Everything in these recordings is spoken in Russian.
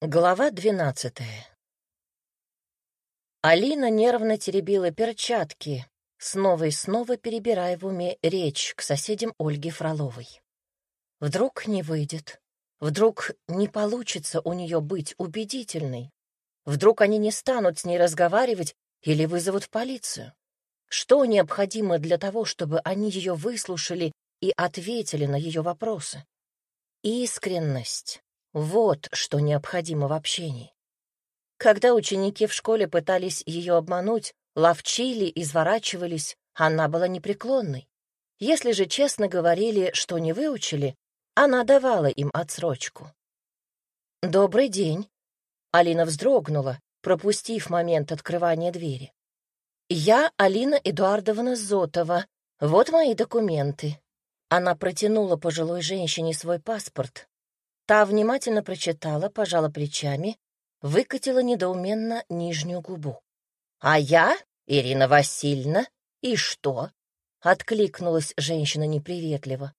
Глава двенадцатая. Алина нервно теребила перчатки, снова и снова перебирая в уме речь к соседям Ольги Фроловой. Вдруг не выйдет, вдруг не получится у нее быть убедительной, вдруг они не станут с ней разговаривать или вызовут полицию. Что необходимо для того, чтобы они ее выслушали и ответили на ее вопросы? Искренность. Вот что необходимо в общении. Когда ученики в школе пытались ее обмануть, ловчили, изворачивались, она была непреклонной. Если же честно говорили, что не выучили, она давала им отсрочку. «Добрый день», — Алина вздрогнула, пропустив момент открывания двери. «Я Алина Эдуардовна Зотова. Вот мои документы». Она протянула пожилой женщине свой паспорт, Та внимательно прочитала, пожала плечами, выкатила недоуменно нижнюю губу. «А я, Ирина Васильевна, и что?» — откликнулась женщина неприветливо.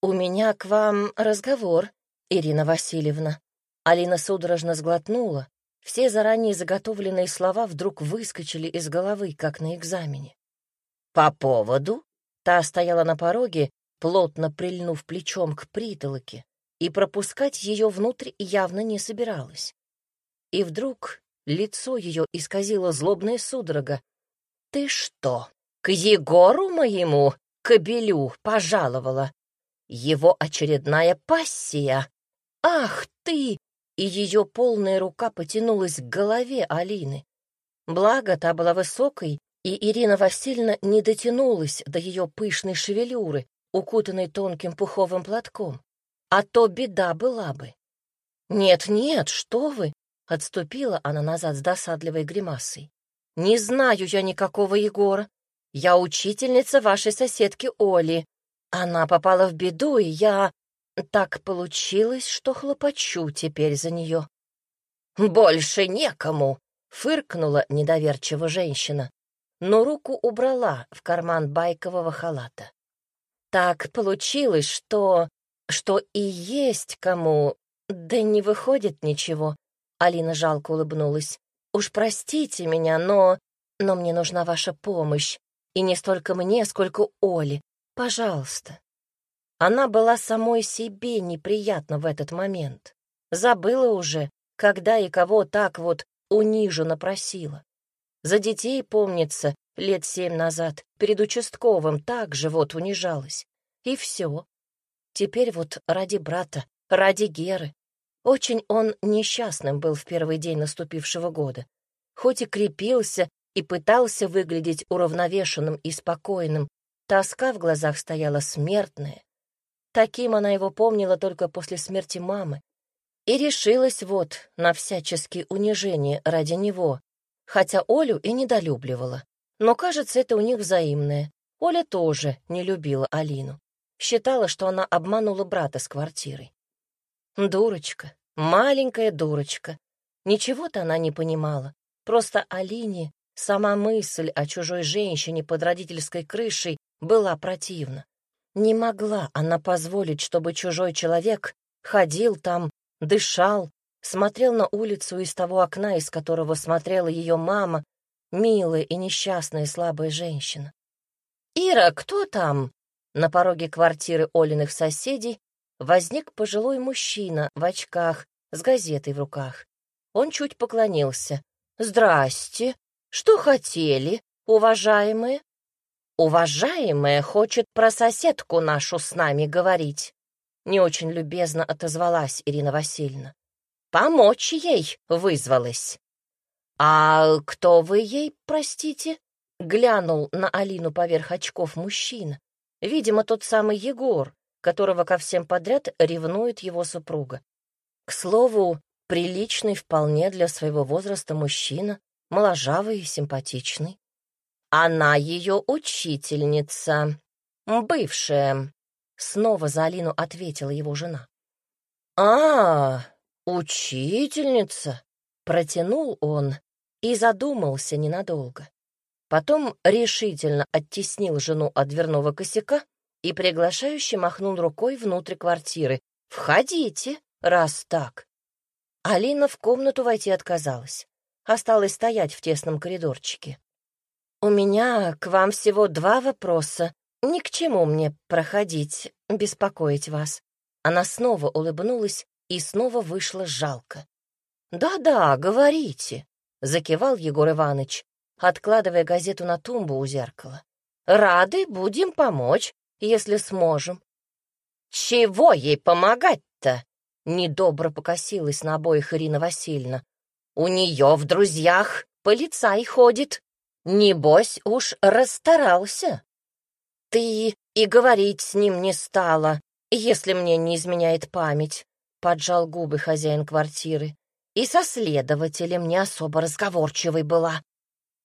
«У меня к вам разговор, Ирина Васильевна». Алина судорожно сглотнула. Все заранее заготовленные слова вдруг выскочили из головы, как на экзамене. «По поводу?» Та стояла на пороге, плотно прильнув плечом к притолоке и пропускать ее внутрь явно не собиралась. И вдруг лицо ее исказило злобная судорога. «Ты что, к Егору моему, кобелю, пожаловала? Его очередная пассия? Ах ты!» И ее полная рука потянулась к голове Алины. Благо, та была высокой, и Ирина Васильевна не дотянулась до ее пышной шевелюры, укутанной тонким пуховым платком а то беда была бы. «Нет-нет, что вы!» — отступила она назад с досадливой гримасой. «Не знаю я никакого Егора. Я учительница вашей соседки Оли. Она попала в беду, и я... Так получилось, что хлопочу теперь за нее». «Больше некому!» — фыркнула недоверчиво женщина, но руку убрала в карман байкового халата. «Так получилось, что что и есть кому, да не выходит ничего. Алина жалко улыбнулась. Уж простите меня, но... Но мне нужна ваша помощь. И не столько мне, сколько Оле. Пожалуйста. Она была самой себе неприятна в этот момент. Забыла уже, когда и кого так вот униженно просила. За детей, помнится, лет семь назад, перед участковым так же вот унижалась. И все. Теперь вот ради брата, ради Геры. Очень он несчастным был в первый день наступившего года. Хоть и крепился и пытался выглядеть уравновешенным и спокойным, тоска в глазах стояла смертная. Таким она его помнила только после смерти мамы. И решилась вот на всяческие унижения ради него, хотя Олю и недолюбливала. Но, кажется, это у них взаимное. Оля тоже не любила Алину считала, что она обманула брата с квартирой. Дурочка, маленькая дурочка. Ничего-то она не понимала. Просто Алине сама мысль о чужой женщине под родительской крышей была противна. Не могла она позволить, чтобы чужой человек ходил там, дышал, смотрел на улицу из того окна, из которого смотрела ее мама, милая и несчастная слабая женщина. «Ира, кто там?» На пороге квартиры Олиных соседей возник пожилой мужчина в очках с газетой в руках. Он чуть поклонился. «Здрасте. Что хотели, уважаемые?» «Уважаемая хочет про соседку нашу с нами говорить», — не очень любезно отозвалась Ирина Васильевна. «Помочь ей вызвалась». «А кто вы ей, простите?» — глянул на Алину поверх очков мужчина. Видимо, тот самый Егор, которого ко всем подряд ревнует его супруга. К слову, приличный вполне для своего возраста мужчина, моложавый и симпатичный. Она ее учительница, бывшая, снова за Алину ответила его жена. А, учительница, протянул он и задумался ненадолго. Потом решительно оттеснил жену от дверного косяка и приглашающе махнул рукой внутрь квартиры. «Входите, раз так». Алина в комнату войти отказалась. Осталась стоять в тесном коридорчике. «У меня к вам всего два вопроса. Ни к чему мне проходить, беспокоить вас». Она снова улыбнулась и снова вышла жалко. «Да-да, говорите», — закивал Егор Иванович, откладывая газету на тумбу у зеркала. «Рады будем помочь, если сможем». «Чего ей помогать-то?» — недобро покосилась на обоих Ирина Васильевна. «У нее в друзьях полицай ходит. Небось уж расстарался. Ты и говорить с ним не стала, если мне не изменяет память», — поджал губы хозяин квартиры. «И со следователем не особо разговорчивой была.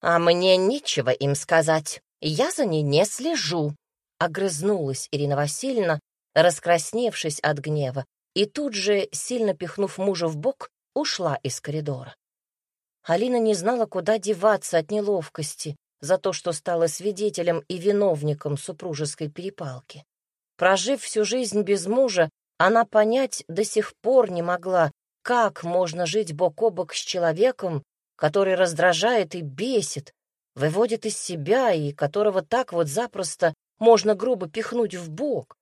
А мне нечего им сказать, я за ней не слежу», — огрызнулась Ирина Васильевна, раскрасневшись от гнева, и тут же, сильно пихнув мужа в бок, ушла из коридора. Алина не знала, куда деваться от неловкости за то, что стала свидетелем и виновником супружеской перепалки. Прожив всю жизнь без мужа, она понять до сих пор не могла, как можно жить бок о бок с человеком, который раздражает и бесит, выводит из себя и которого так вот запросто можно грубо пихнуть в бок.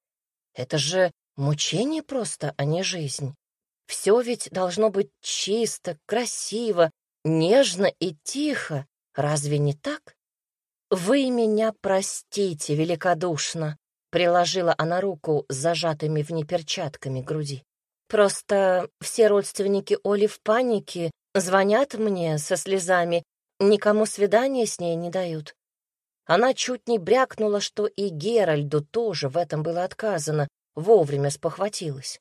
Это же мучение просто, а не жизнь. Все ведь должно быть чисто, красиво, нежно и тихо. Разве не так? «Вы меня простите великодушно», — приложила она руку с зажатыми в ней перчатками груди. «Просто все родственники Оли в панике, звонят мне со слезами, никому свидания с ней не дают. Она чуть не брякнула, что и Геральду тоже в этом было отказано, вовремя спохватилась.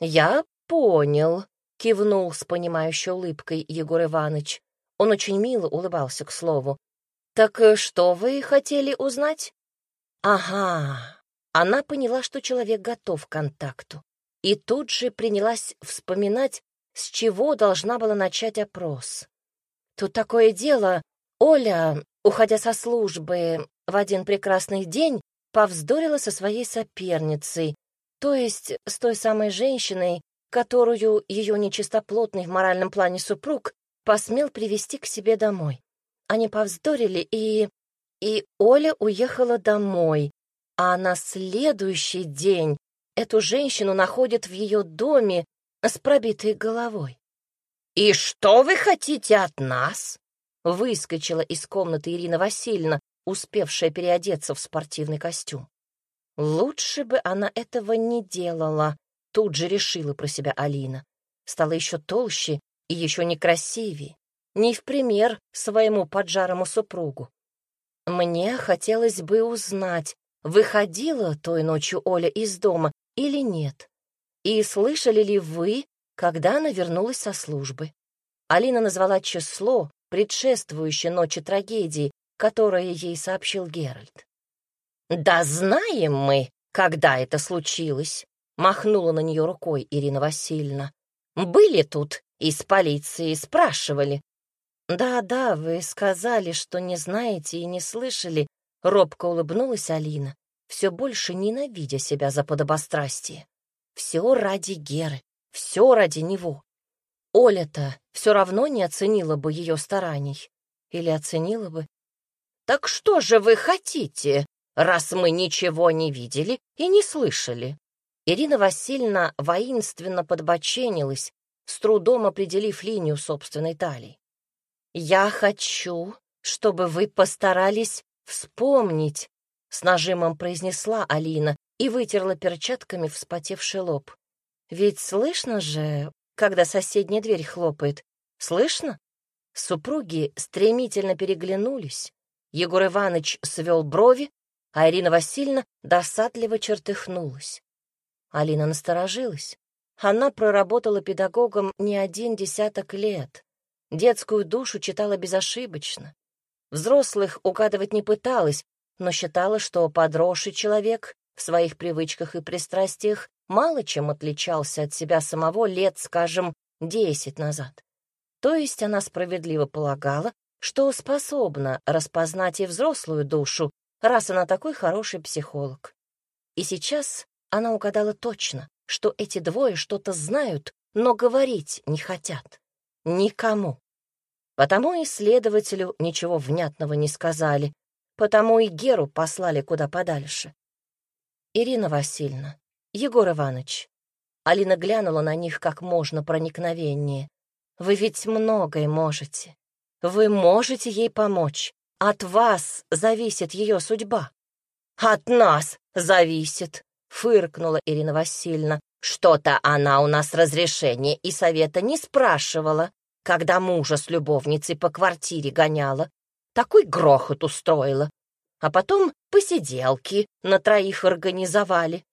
«Я понял», — кивнул с понимающей улыбкой Егор Иванович. Он очень мило улыбался, к слову. «Так что вы хотели узнать?» «Ага». Она поняла, что человек готов к контакту, и тут же принялась вспоминать, с чего должна была начать опрос. «Тут такое дело. Оля, уходя со службы в один прекрасный день, повздорила со своей соперницей, то есть с той самой женщиной, которую ее нечистоплотный в моральном плане супруг посмел привести к себе домой. Они повздорили, и... и Оля уехала домой, а на следующий день эту женщину находят в ее доме с пробитой головой. «И что вы хотите от нас?» Выскочила из комнаты Ирина Васильевна, успевшая переодеться в спортивный костюм. Лучше бы она этого не делала, тут же решила про себя Алина. Стала еще толще и еще некрасивее, не в пример своему поджарому супругу. Мне хотелось бы узнать, выходила той ночью Оля из дома или нет, и слышали ли вы, когда она вернулась со службы. Алина назвала число, предшествующее ночи трагедии, которое ей сообщил Геральт. «Да знаем мы, когда это случилось», — махнула на нее рукой Ирина Васильевна. «Были тут, из полиции спрашивали». «Да-да, вы сказали, что не знаете и не слышали», — робко улыбнулась Алина, все больше ненавидя себя за подобострастие. «Все ради Геры, все ради него. Оля-то все равно не оценила бы ее стараний. Или оценила бы, «Так что же вы хотите, раз мы ничего не видели и не слышали?» Ирина Васильевна воинственно подбоченилась, с трудом определив линию собственной талии. «Я хочу, чтобы вы постарались вспомнить», — с нажимом произнесла Алина и вытерла перчатками вспотевший лоб. «Ведь слышно же, когда соседняя дверь хлопает. Слышно?» Супруги стремительно переглянулись, Егор Иванович свел брови, а Ирина Васильевна досадливо чертыхнулась. Алина насторожилась. Она проработала педагогом не один десяток лет. Детскую душу читала безошибочно. Взрослых угадывать не пыталась, но считала, что подросший человек в своих привычках и пристрастиях мало чем отличался от себя самого лет, скажем, десять назад. То есть она справедливо полагала, что способна распознать и взрослую душу, раз она такой хороший психолог. И сейчас она угадала точно, что эти двое что-то знают, но говорить не хотят. Никому. Потому и следователю ничего внятного не сказали, потому и Геру послали куда подальше. Ирина Васильевна, Егор Иванович. Алина глянула на них как можно проникновеннее. Вы ведь многое можете. Вы можете ей помочь. От вас зависит ее судьба. От нас зависит, фыркнула Ирина Васильевна. Что-то она у нас разрешения и совета не спрашивала когда мужа с любовницей по квартире гоняла. Такой грохот устроила. А потом посиделки на троих организовали.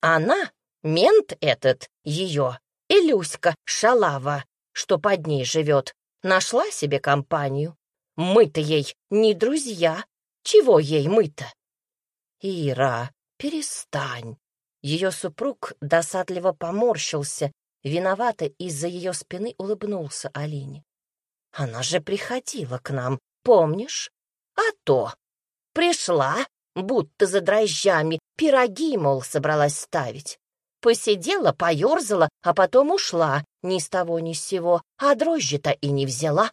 Она, мент этот, ее, Илюська Шалава, что под ней живет, нашла себе компанию. Мы-то ей не друзья. Чего ей мы-то? Ира, перестань. Ее супруг досадливо поморщился Виновато из-за ее спины улыбнулся Алине. «Она же приходила к нам, помнишь? А то! Пришла, будто за дрожжами, пироги, мол, собралась ставить. Посидела, поерзала, а потом ушла, ни с того ни с сего, а дрожжи-то и не взяла.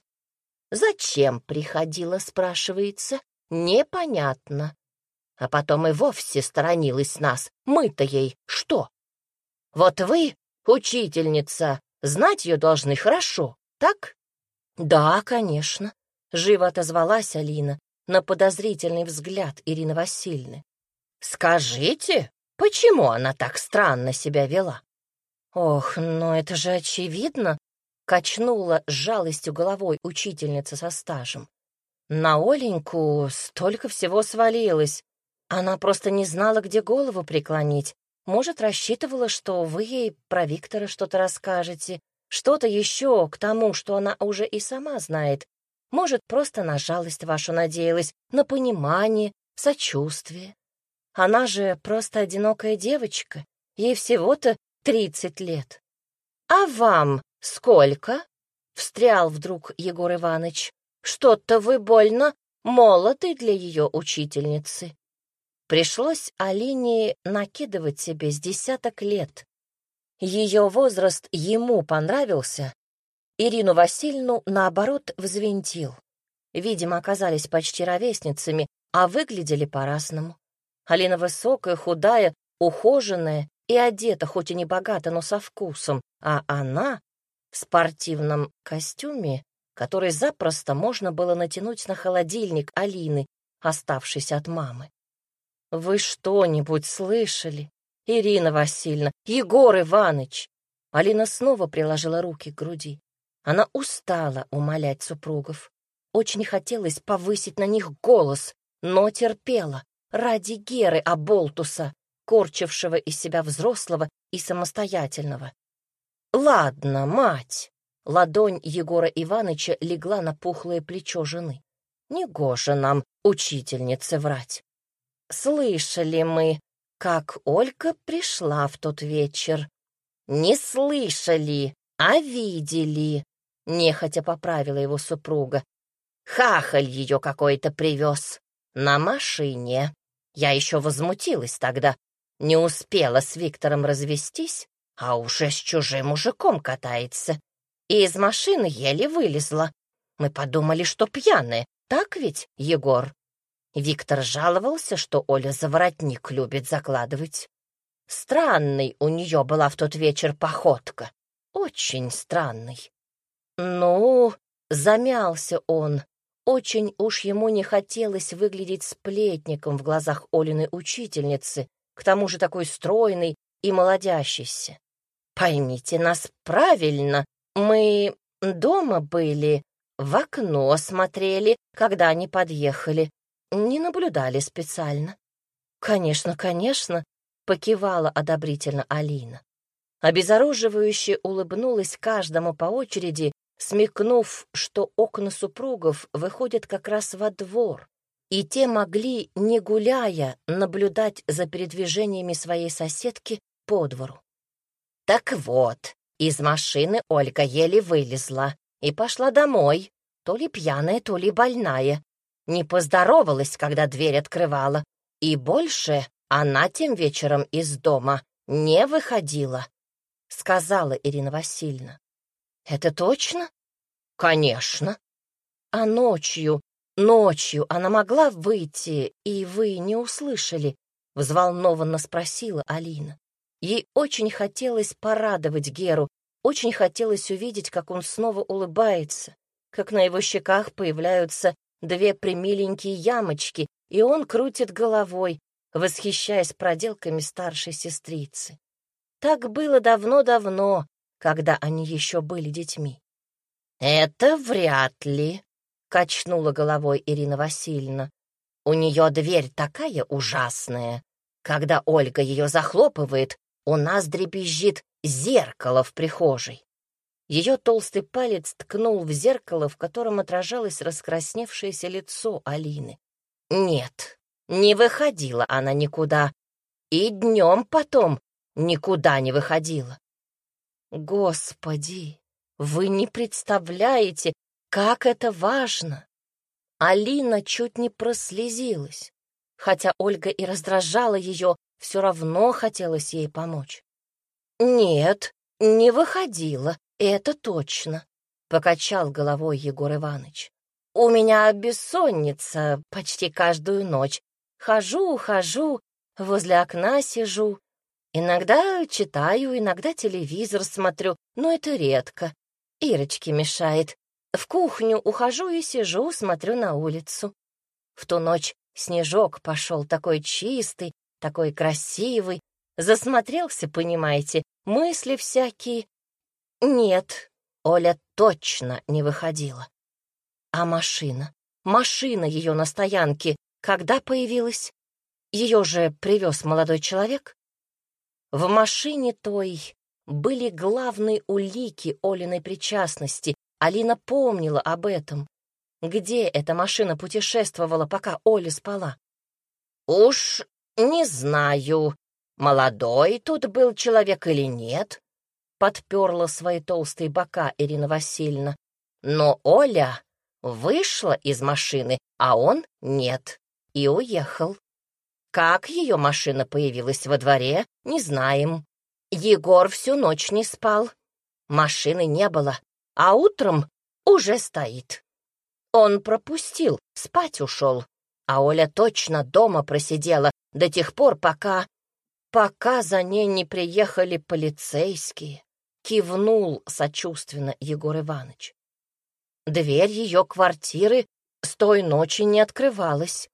Зачем приходила, спрашивается, непонятно. А потом и вовсе сторонилась нас, мы-то ей что? Вот вы «Учительница, знать ее должны хорошо, так?» «Да, конечно», — живо отозвалась Алина на подозрительный взгляд Ирины Васильевны. «Скажите, почему она так странно себя вела?» «Ох, но это же очевидно», — качнула с жалостью головой учительница со стажем. «На Оленьку столько всего свалилось. Она просто не знала, где голову преклонить, может, рассчитывала, что вы ей про Виктора что-то расскажете, что-то еще к тому, что она уже и сама знает. Может, просто на жалость вашу надеялась, на понимание, сочувствие. Она же просто одинокая девочка, ей всего-то тридцать лет. «А вам сколько?» — встрял вдруг Егор Иванович. «Что-то вы больно молоды для ее учительницы». Пришлось Алине накидывать себе с десяток лет. Ее возраст ему понравился, Ирину Васильевну, наоборот, взвинтил. Видимо, оказались почти ровесницами, а выглядели по-разному. Алина высокая, худая, ухоженная и одета, хоть и не богато, но со вкусом, а она в спортивном костюме, который запросто можно было натянуть на холодильник Алины, оставшийся от мамы. «Вы что-нибудь слышали? Ирина Васильевна, Егор Иванович!» Алина снова приложила руки к груди. Она устала умолять супругов. Очень хотелось повысить на них голос, но терпела ради Геры Аболтуса, корчившего из себя взрослого и самостоятельного. «Ладно, мать!» Ладонь Егора Ивановича легла на пухлое плечо жены. «Негоже нам, учительнице, врать. Слышали мы, как Ольга пришла в тот вечер. Не слышали, а видели, нехотя поправила его супруга. Хахаль ее какой-то привез на машине. Я еще возмутилась тогда, не успела с Виктором развестись, а уже с чужим мужиком катается. И из машины еле вылезла. Мы подумали, что пьяная, так ведь, Егор? Виктор жаловался, что Оля за воротник любит закладывать. Странный у нее была в тот вечер походка. Очень странный. Ну, замялся он. Очень уж ему не хотелось выглядеть сплетником в глазах Олиной учительницы, к тому же такой стройный и молодящийся. Поймите нас правильно, мы дома были, в окно смотрели, когда они подъехали не наблюдали специально. Конечно, конечно, покивала одобрительно Алина. Обезоруживающе улыбнулась каждому по очереди, смекнув, что окна супругов выходят как раз во двор, и те могли, не гуляя, наблюдать за передвижениями своей соседки по двору. Так вот, из машины Ольга еле вылезла и пошла домой, то ли пьяная, то ли больная, не поздоровалась, когда дверь открывала, и больше она тем вечером из дома не выходила. — сказала Ирина Васильевна. «Это точно?» «Конечно». «А ночью, ночью она могла выйти, и вы не услышали?» — взволнованно спросила Алина. Ей очень хотелось порадовать Геру, очень хотелось увидеть, как он снова улыбается, как на его щеках появляются две примиленькие ямочки, и он крутит головой, восхищаясь проделками старшей сестрицы. Так было давно-давно, когда они еще были детьми. «Это вряд ли», — качнула головой Ирина Васильевна. «У нее дверь такая ужасная. Когда Ольга ее захлопывает, у нас дребезжит зеркало в прихожей. Ее толстый палец ткнул в зеркало, в котором отражалось раскрасневшееся лицо Алины. Нет, не выходила она никуда. И днем потом никуда не выходила. Господи, вы не представляете, как это важно. Алина чуть не прослезилась. Хотя Ольга и раздражала ее, все равно хотелось ей помочь. «Нет, не выходила, это точно», — покачал головой Егор Иванович. «У меня бессонница почти каждую ночь. Хожу, хожу, возле окна сижу. Иногда читаю, иногда телевизор смотрю, но это редко. Ирочке мешает. В кухню ухожу и сижу, смотрю на улицу. В ту ночь снежок пошел такой чистый, такой красивый, засмотрелся, понимаете, мысли всякие. Нет, Оля точно не выходила. А машина? Машина ее на стоянке когда появилась? Ее же привез молодой человек? В машине той были главные улики Олиной причастности. Алина помнила об этом. Где эта машина путешествовала, пока Оля спала? «Уж «Не знаю, молодой тут был человек или нет», — подперла свои толстые бока Ирина Васильевна. «Но Оля вышла из машины, а он нет, и уехал. Как ее машина появилась во дворе, не знаем. Егор всю ночь не спал, машины не было, а утром уже стоит. Он пропустил, спать ушел, а Оля точно дома просидела до тех пор, пока... пока за ней не приехали полицейские, кивнул сочувственно Егор Иванович. Дверь ее квартиры с той ночи не открывалась.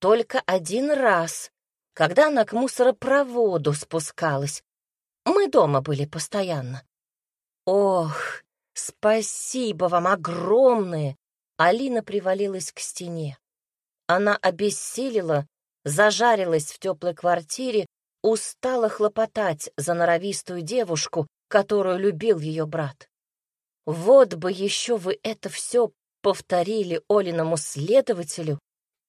Только один раз, когда она к мусоропроводу спускалась. Мы дома были постоянно. Ох, спасибо вам огромное! Алина привалилась к стене. Она обессилила зажарилась в теплой квартире, устала хлопотать за норовистую девушку, которую любил ее брат. Вот бы еще вы это все повторили Олиному следователю.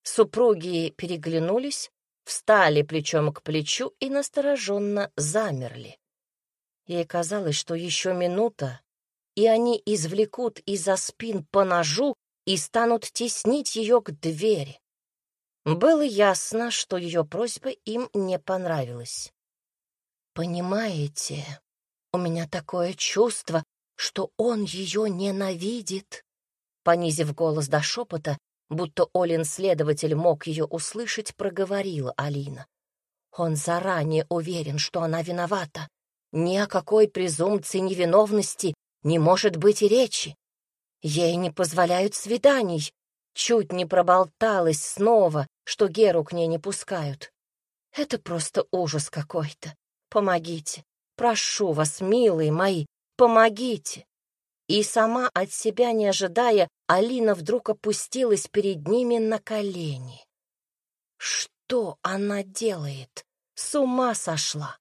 Супруги переглянулись, встали плечом к плечу и настороженно замерли. Ей казалось, что еще минута, и они извлекут из-за спин по ножу и станут теснить ее к двери. Было ясно, что ее просьба им не понравилась. «Понимаете, у меня такое чувство, что он ее ненавидит», понизив голос до шепота, будто Олин следователь мог ее услышать, проговорила Алина. Он заранее уверен, что она виновата. Ни о какой презумпции невиновности не может быть и речи. Ей не позволяют свиданий, Чуть не проболталась снова, что Геру к ней не пускают. Это просто ужас какой-то. Помогите. Прошу вас, милые мои, помогите. И сама от себя не ожидая, Алина вдруг опустилась перед ними на колени. Что она делает? С ума сошла.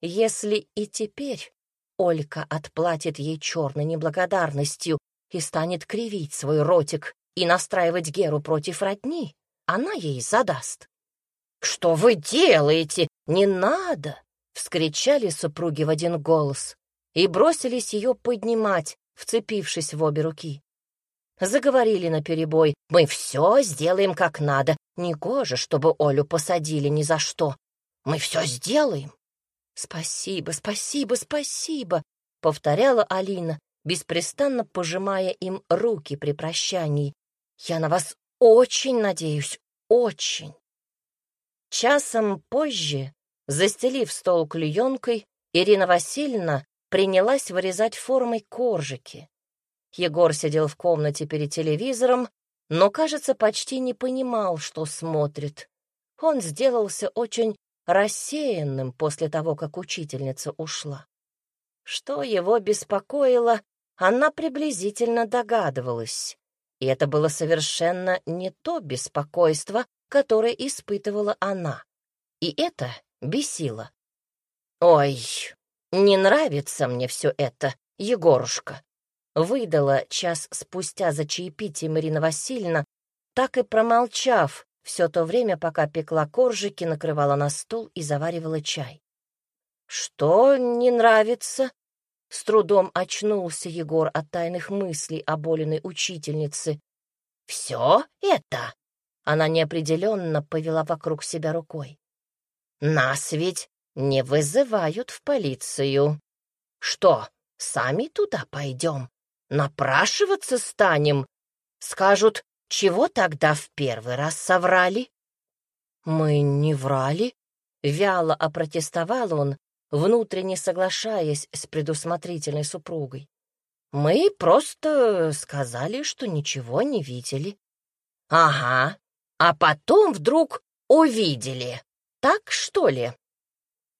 Если и теперь Олька отплатит ей черной неблагодарностью и станет кривить свой ротик и настраивать Геру против родни она ей задаст. «Что вы делаете? Не надо!» — вскричали супруги в один голос и бросились ее поднимать, вцепившись в обе руки. Заговорили наперебой. «Мы все сделаем как надо. Негоже, чтобы Олю посадили ни за что. Мы все сделаем». «Спасибо, спасибо, спасибо!» — повторяла Алина, беспрестанно пожимая им руки при прощании. «Я на вас очень надеюсь, очень!» Часом позже, застелив стол клеенкой, Ирина Васильевна принялась вырезать формой коржики. Егор сидел в комнате перед телевизором, но, кажется, почти не понимал, что смотрит. Он сделался очень рассеянным после того, как учительница ушла. Что его беспокоило, она приблизительно догадывалась. И это было совершенно не то беспокойство, которое испытывала она. И это бесило. «Ой, не нравится мне все это, Егорушка», выдала час спустя за чаепитием Марина Васильевна, так и промолчав все то время, пока пекла коржики, накрывала на стол и заваривала чай. «Что не нравится?» С трудом очнулся Егор от тайных мыслей о боленной учительнице. «Все это?» Она неопределенно повела вокруг себя рукой. «Нас ведь не вызывают в полицию. Что, сами туда пойдем? Напрашиваться станем? Скажут, чего тогда в первый раз соврали? Мы не врали. Вяло опротестовал он, внутренне соглашаясь с предусмотрительной супругой. Мы просто сказали, что ничего не видели. Ага, а потом вдруг увидели. Так, что ли?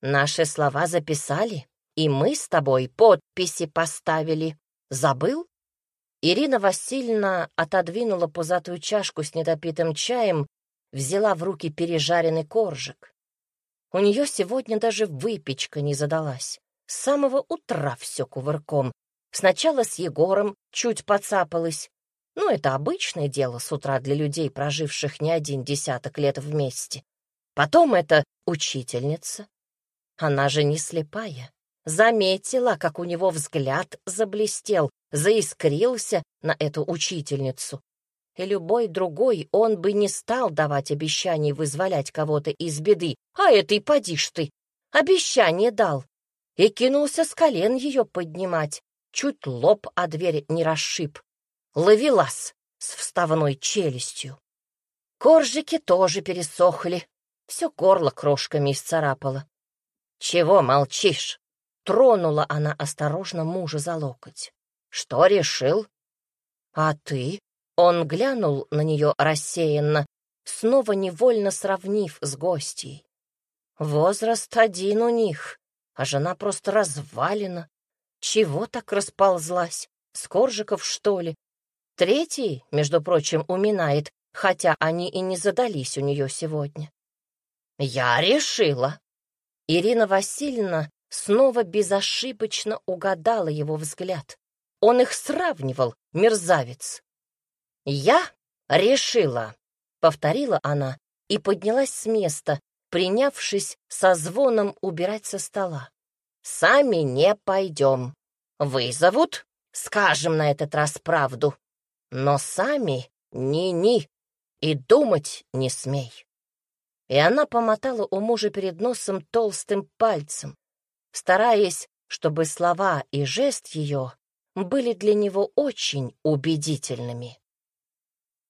Наши слова записали, и мы с тобой подписи поставили. Забыл? Ирина Васильевна отодвинула пузатую чашку с недопитым чаем, взяла в руки пережаренный коржик. У нее сегодня даже выпечка не задалась. С самого утра все кувырком. Сначала с Егором чуть подцапалась. Ну, это обычное дело с утра для людей, проживших не один десяток лет вместе. Потом это учительница. Она же не слепая. Заметила, как у него взгляд заблестел, заискрился на эту учительницу. И любой другой он бы не стал давать обещаний вызволять кого-то из беды, а этой поди ж ты. Обещание дал. И кинулся с колен ее поднимать, чуть лоб о дверь не расшиб. Ловелас с вставной челюстью. Коржики тоже пересохли, все горло крошками исцарапало. «Чего молчишь?» Тронула она осторожно мужа за локоть. «Что решил?» «А ты?» Он глянул на нее рассеянно, снова невольно сравнив с гостьей. Возраст один у них, а жена просто развалена. Чего так расползлась? Скоржиков, что ли? Третий, между прочим, уминает, хотя они и не задались у нее сегодня. «Я решила!» Ирина Васильевна снова безошибочно угадала его взгляд. Он их сравнивал, мерзавец. «Я решила», — повторила она и поднялась с места, принявшись со звоном убирать со стола. «Сами не пойдем. Вызовут, скажем на этот раз правду, но сами ни-ни и думать не смей». И она помотала у мужа перед носом толстым пальцем, стараясь, чтобы слова и жест ее были для него очень убедительными.